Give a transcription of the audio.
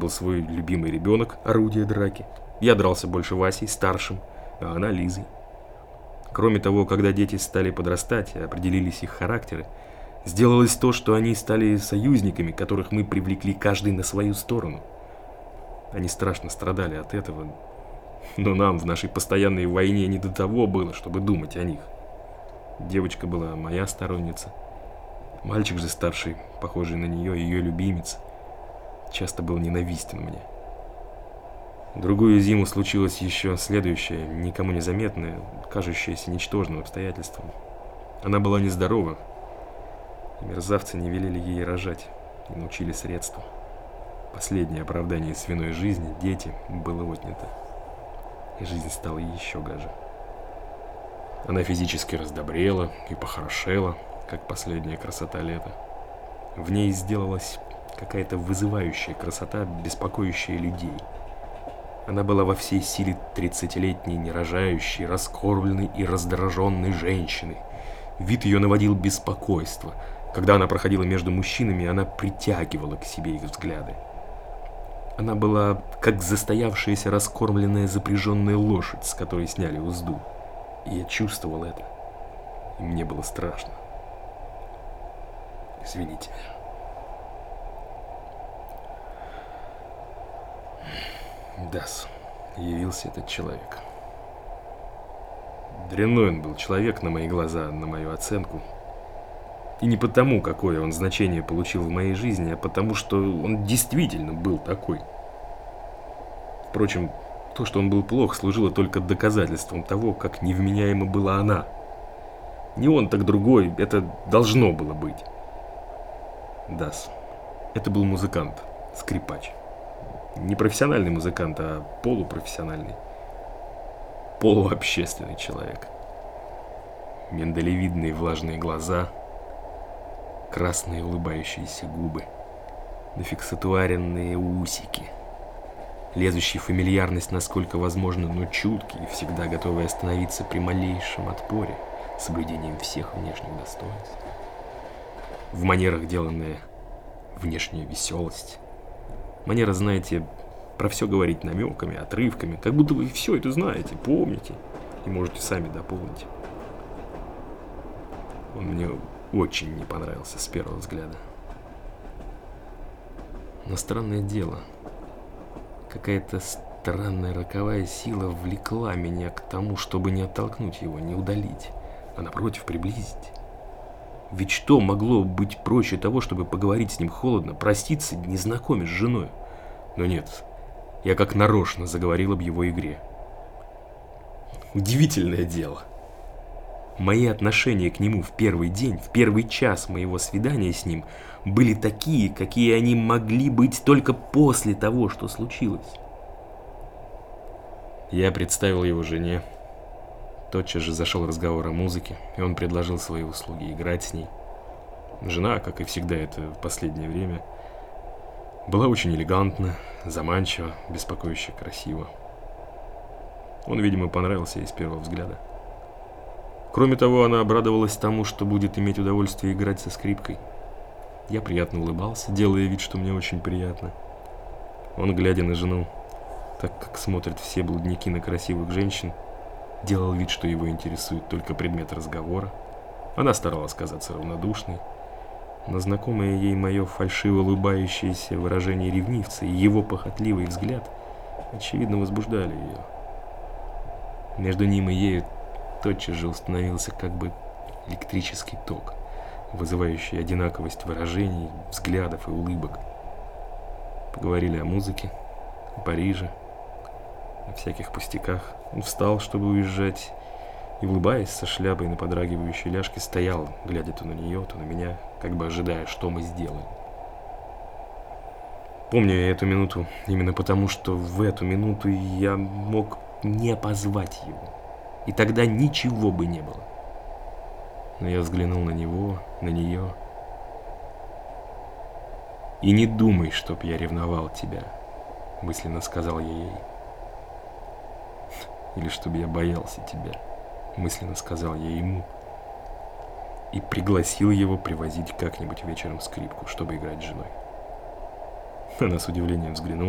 был свой любимый ребенок, орудие драки. Я дрался больше Васей, старшим, а она Лизой. Кроме того, когда дети стали подрастать определились их характеры, сделалось то, что они стали союзниками, которых мы привлекли каждый на свою сторону. Они страшно страдали от этого, но нам в нашей постоянной войне не до того было, чтобы думать о них. Девочка была моя сторонница. Мальчик же старший, похожий на нее, ее любимец, часто был ненавистен мне. Другую зиму случилось еще следующее, никому не заметное, кажущееся ничтожным обстоятельством. Она была нездорова, и мерзавцы не велели ей рожать, и научили средства. Последнее оправдание свиной жизни, дети, было отнято. И жизнь стала еще гаже. Она физически раздобрела и похорошела, как последняя красота лета. В ней сделалась какая-то вызывающая красота, беспокоящая людей. Она была во всей силе тридцатилетней, нерожающей, раскормленной и раздраженной женщины. Вид ее наводил беспокойство. Когда она проходила между мужчинами, она притягивала к себе их взгляды. Она была как застоявшаяся раскормленная запряженная лошадь, с которой сняли узду. И я чувствовал это. И мне было страшно. Извините. Дас, явился этот человек. Дрянной он был человек на мои глаза, на мою оценку. И не потому, какое он значение получил в моей жизни, а потому, что он действительно был такой. Впрочем, то, что он был плох, служило только доказательством того, как невменяема была она. Не он, так другой, это должно было быть. Дас. Это был музыкант, скрипач. Не профессиональный музыкант, а полупрофессиональный. Полуобщественный человек. Миндалевидные влажные глаза, красные улыбающиеся губы, нафиксатуаренные усики – лезущий фамильярность насколько возможно, но чуткий всегда готовый остановиться при малейшем отпоре, соблюдением всех внешних достоинств. В манерах деланная внешняя веселость. Манера, знаете, про все говорить намеками, отрывками, как будто вы все это знаете, помните и можете сами дополнить. Он мне очень не понравился с первого взгляда. Но странное дело – Какая-то странная роковая сила влекла меня к тому, чтобы не оттолкнуть его, не удалить, а напротив приблизить. Ведь что могло быть проще того, чтобы поговорить с ним холодно, проститься, не знакомясь с женой? Но нет, я как нарочно заговорил об его игре. Удивительное дело. Мои отношения к нему в первый день, в первый час моего свидания с ним были такие, какие они могли быть только после того, что случилось. Я представил его жене. Тотчас же зашел разговор о музыке, и он предложил свои услуги играть с ней. Жена, как и всегда это в последнее время, была очень элегантна, заманчива, беспокоюще красива. Он, видимо, понравился ей с первого взгляда. Кроме того, она обрадовалась тому, что будет иметь удовольствие играть со скрипкой. Я приятно улыбался, делая вид, что мне очень приятно. Он, глядя на жену, так как смотрят все блудники на красивых женщин, делал вид, что его интересует только предмет разговора. Она старалась казаться равнодушной, но знакомое ей мое фальшиво улыбающееся выражение ревнивца и его похотливый взгляд, очевидно, возбуждали ее. Между ним и ею тотчас же установился как бы электрический ток, вызывающий одинаковость выражений, взглядов и улыбок. Поговорили о музыке, о Париже, о всяких пустяках. Встал, чтобы уезжать, и, улыбаясь со шляпой на подрагивающей ляжке, стоял, глядя то на нее, то на меня, как бы ожидая, что мы сделаем. Помню я эту минуту именно потому, что в эту минуту я мог не позвать его и тогда ничего бы не было. Но я взглянул на него, на нее. «И не думай, чтоб я ревновал тебя», — мысленно сказал я ей. «Или чтоб я боялся тебя», — мысленно сказал я ему. И пригласил его привозить как-нибудь вечером скрипку, чтобы играть с женой. Она с удивлением взглянула